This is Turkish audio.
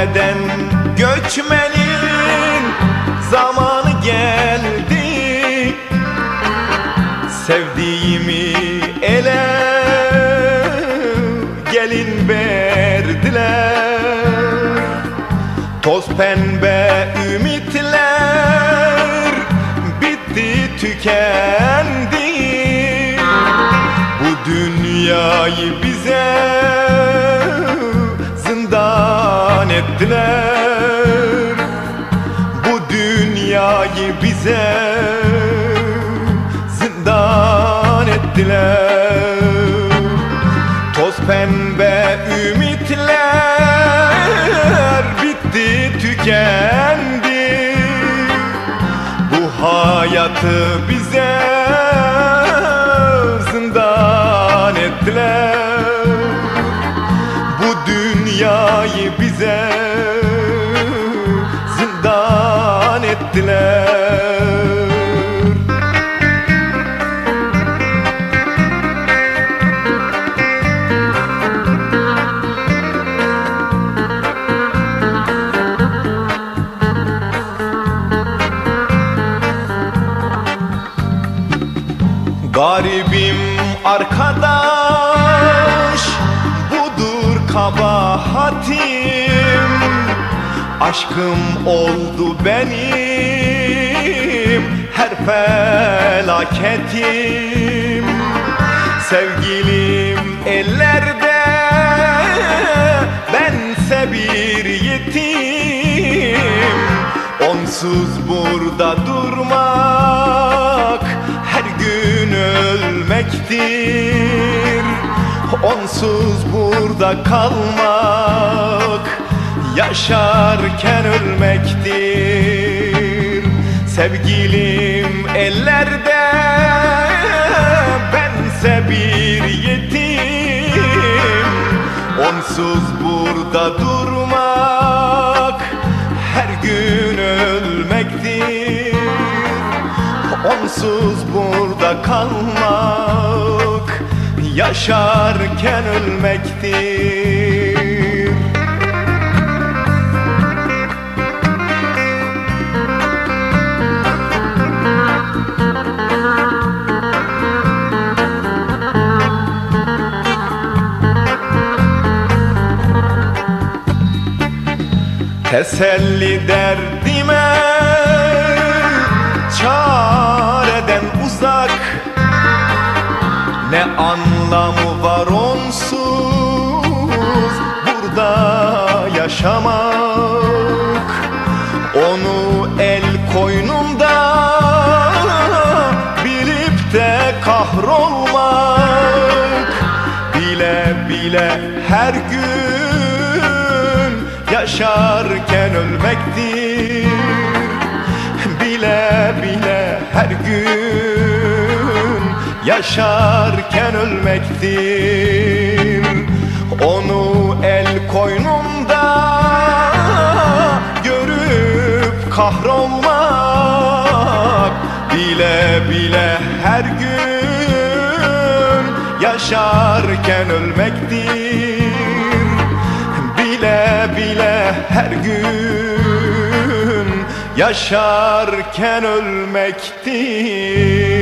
Çareden göçmenin zamanı geldi? Sevdiğimi ele gelin verdiler. Toz pembe ümitler bitti tükendi. Bu dünyayı bize ettiler. Bu dünyayı bize zindan ettiler. Toz pembe ümitler bitti tükendi. Bu hayatı bize zindan ettiler. Bu dünyayı bize Garibim arkadaş budur kabahatim. Aşkım oldu benim her felaketim. Sevgilim ellerde bense bir yetim. Onsuz burada gün ölmektir Onsuz burada kalmak yaşarken ölmektir. Sevgilim ellerde bense bir yetim. Onsuz burada durmak her gün ölmektir Onsuz burada kalmak yaşarken ölmektir. Teselli derdime Ne anlamı var onsuz burada yaşamak? Onu el koynunda bilip de kahrolmak. Bile bile her gün yaşarken ölmektir yaşarken ölmektir Onu el koynunda görüp kahrolmak Bile bile her gün yaşarken ölmektir Bile bile her gün yaşarken ölmektir